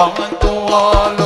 Toma, toma.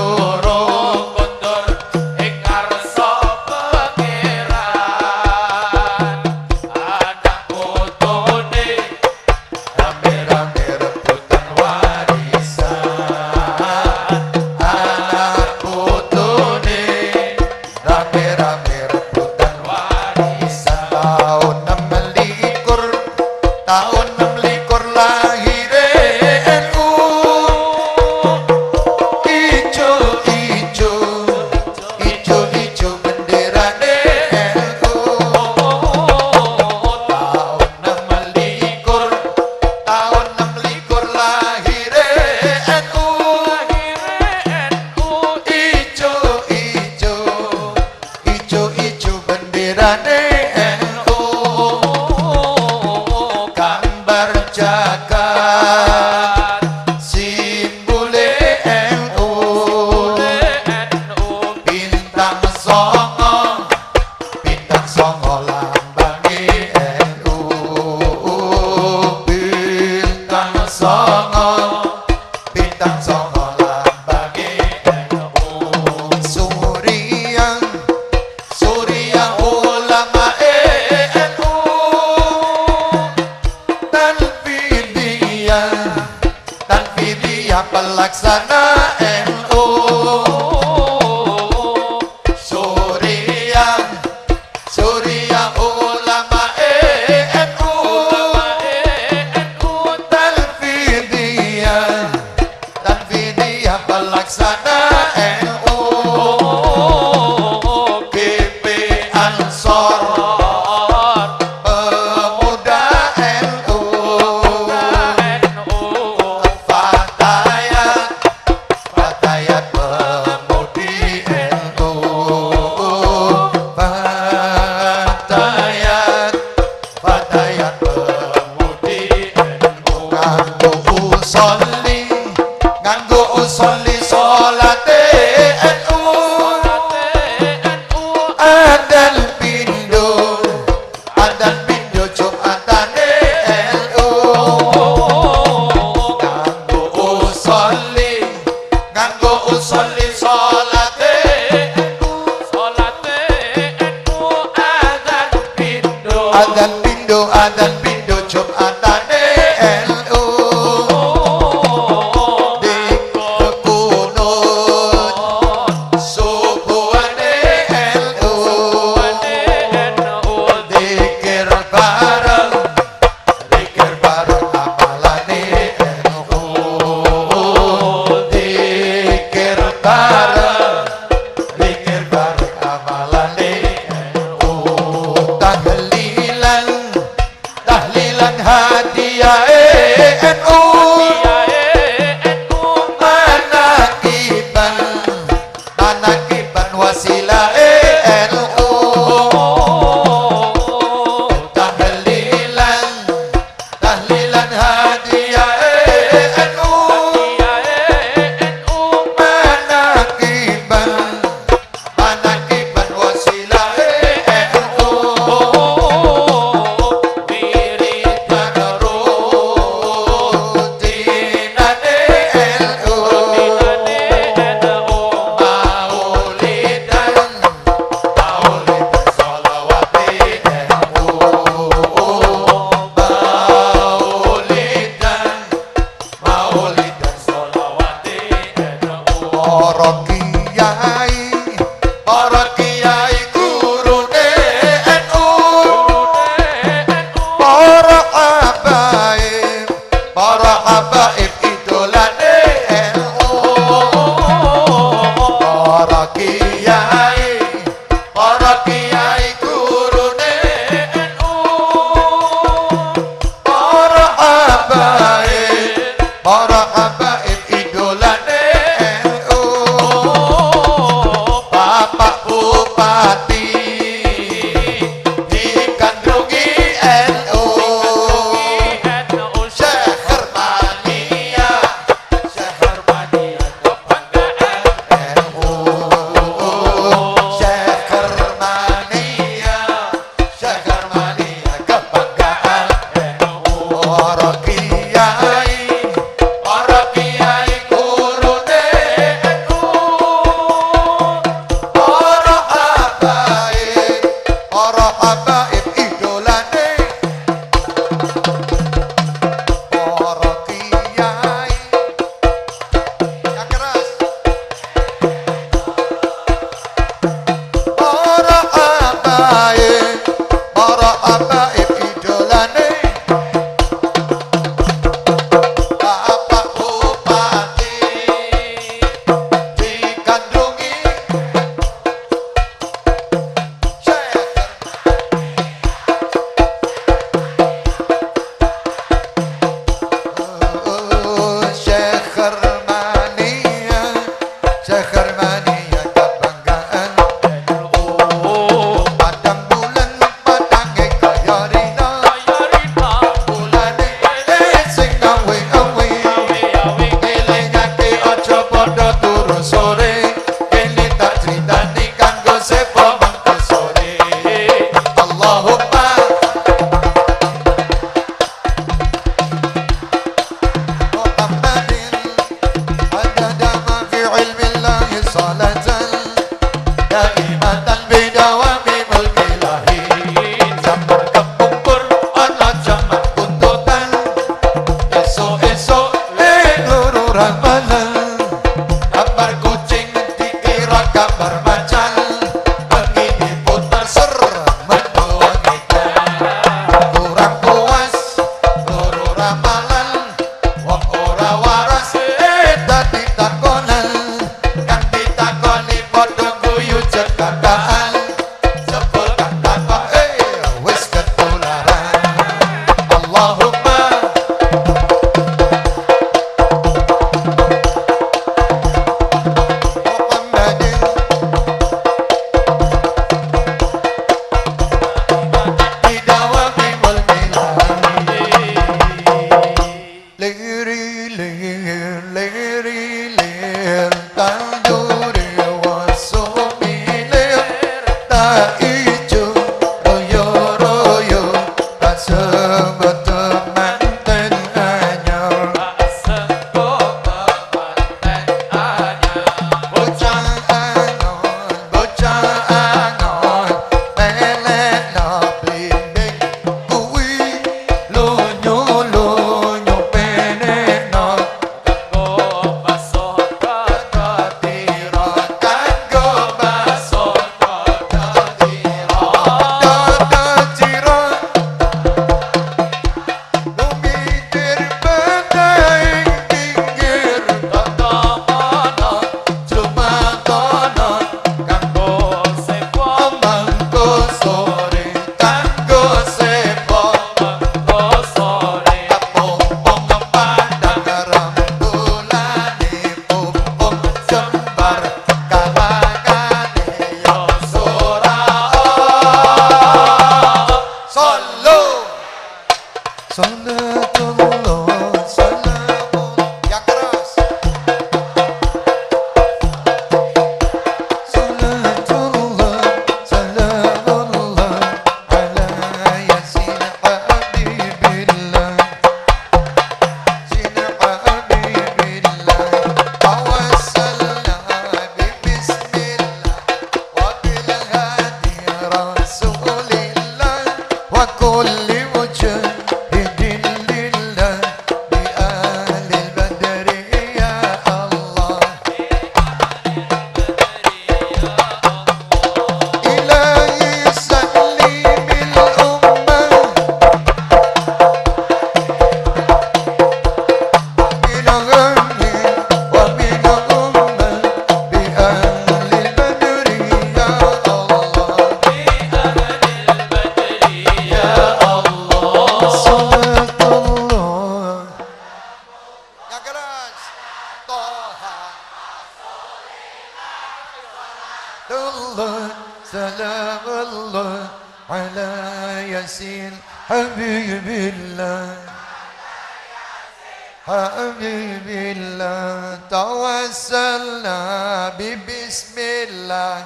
الله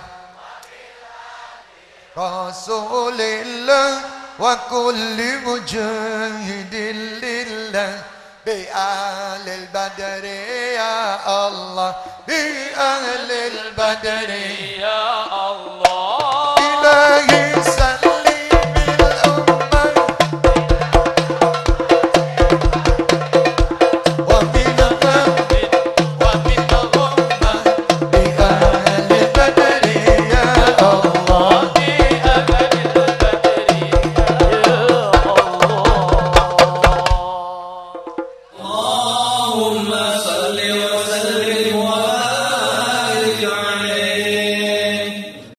رسول الله وكل مجاهد لله بأهل البدر يا الله بأهل البدر يا الله إلهي سلام